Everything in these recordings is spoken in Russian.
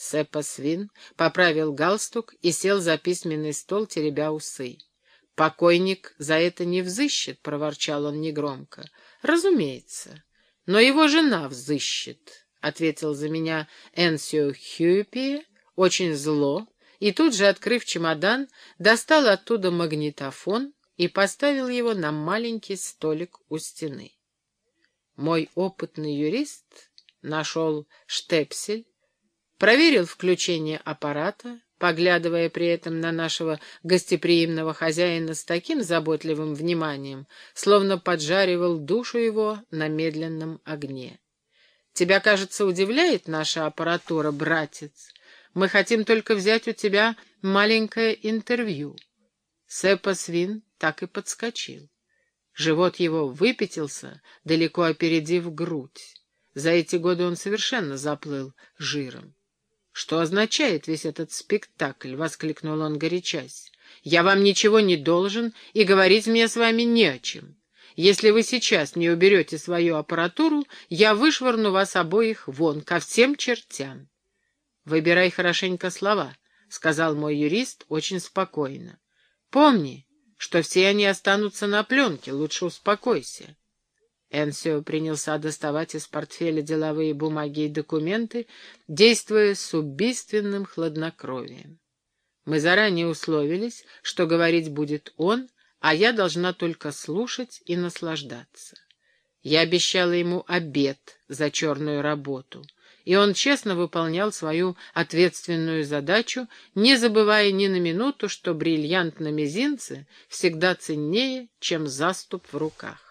Сеппа Свин поправил галстук и сел за письменный стол, теребя усы. «Покойник за это не взыщет», — проворчал он негромко. «Разумеется. Но его жена взыщет», — ответил за меня Энсио Хьюпи, очень зло, и тут же, открыв чемодан, достал оттуда магнитофон и поставил его на маленький столик у стены. Мой опытный юрист нашел штепсель, проверил включение аппарата, поглядывая при этом на нашего гостеприимного хозяина с таким заботливым вниманием, словно поджаривал душу его на медленном огне. «Тебя, кажется, удивляет наша аппаратура, братец? Мы хотим только взять у тебя маленькое интервью». Сэпа Свин так и подскочил. Живот его выпятился, далеко опередив грудь. За эти годы он совершенно заплыл жиром. «Что означает весь этот спектакль?» — воскликнул он, горячась. «Я вам ничего не должен, и говорить мне с вами не о чем. Если вы сейчас не уберете свою аппаратуру, я вышвырну вас обоих вон, ко всем чертям». «Выбирай хорошенько слова», — сказал мой юрист очень спокойно. «Помни, что все они останутся на пленке, лучше успокойся». Энсио принялся доставать из портфеля деловые бумаги и документы, действуя с убийственным хладнокровием. Мы заранее условились, что говорить будет он, а я должна только слушать и наслаждаться. Я обещала ему обед за черную работу, и он честно выполнял свою ответственную задачу, не забывая ни на минуту, что бриллиант на мизинце всегда ценнее, чем заступ в руках.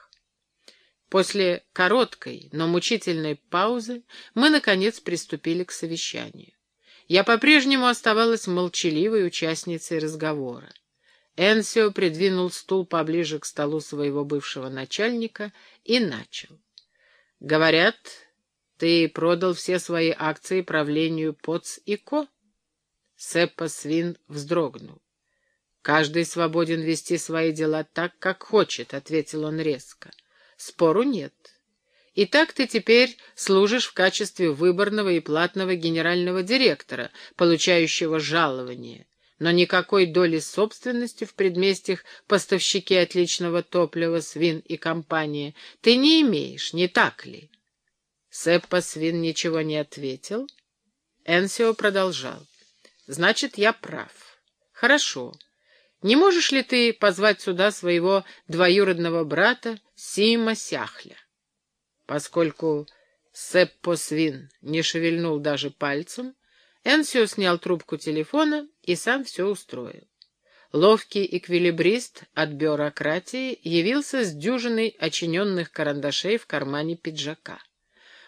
После короткой, но мучительной паузы мы, наконец, приступили к совещанию. Я по-прежнему оставалась молчаливой участницей разговора. Энсио придвинул стул поближе к столу своего бывшего начальника и начал. «Говорят, ты продал все свои акции правлению ПОЦ и КО?» Сеппа Свин вздрогнул. «Каждый свободен вести свои дела так, как хочет», — ответил он резко. Спору нет. И так ты теперь служишь в качестве выборного и платного генерального директора, получающего жалование, но никакой доли собственности в предместьях поставщики отличного топлива, свин и компания ты не имеешь, не так ли? Сеппа Свин ничего не ответил. Энсио продолжал. Значит, я прав. Хорошо. Не можешь ли ты позвать сюда своего двоюродного брата Сима Сяхля? Поскольку Сеппо Свин не шевельнул даже пальцем, Энсио снял трубку телефона и сам все устроил. Ловкий эквилибрист от бюрократии явился с дюжиной очиненных карандашей в кармане пиджака.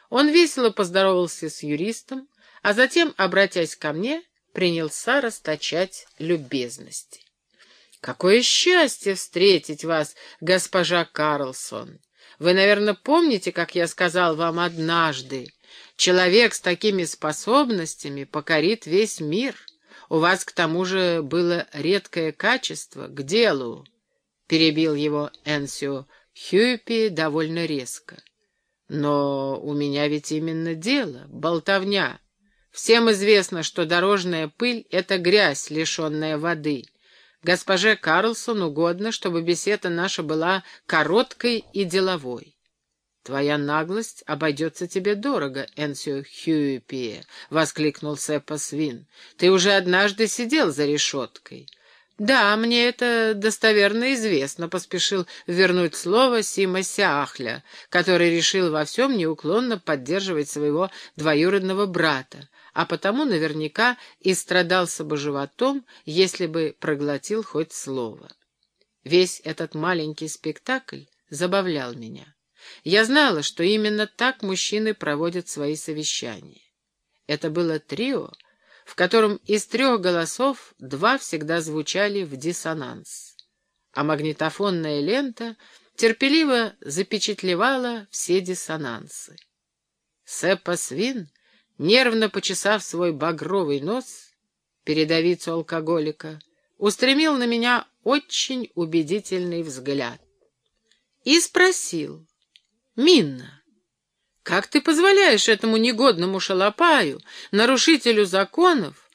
Он весело поздоровался с юристом, а затем, обратясь ко мне, принялся расточать любезности. Какое счастье встретить вас, госпожа Карлсон! Вы, наверное, помните, как я сказал вам однажды, человек с такими способностями покорит весь мир. У вас, к тому же, было редкое качество к делу, — перебил его Энсио Хьюпи довольно резко. Но у меня ведь именно дело, болтовня. Всем известно, что дорожная пыль — это грязь, лишенная воды — Госпоже Карлсон угодно, чтобы беседа наша была короткой и деловой. «Твоя наглость обойдется тебе дорого, Энсио Хьюипи», — воскликнул Сеппа Свин. «Ты уже однажды сидел за решеткой». «Да, мне это достоверно известно», — поспешил вернуть слово Сима Сяхля, который решил во всем неуклонно поддерживать своего двоюродного брата, а потому наверняка и страдался бы животом, если бы проглотил хоть слово. Весь этот маленький спектакль забавлял меня. Я знала, что именно так мужчины проводят свои совещания. Это было трио, в котором из трех голосов два всегда звучали в диссонанс, а магнитофонная лента терпеливо запечатлевала все диссонансы. Сеппа Свин нервно почесав свой багровый нос, передовицу алкоголика, устремил на меня очень убедительный взгляд и спросил, «Минна, Как ты позволяешь этому негодному шалопаю, нарушителю законов,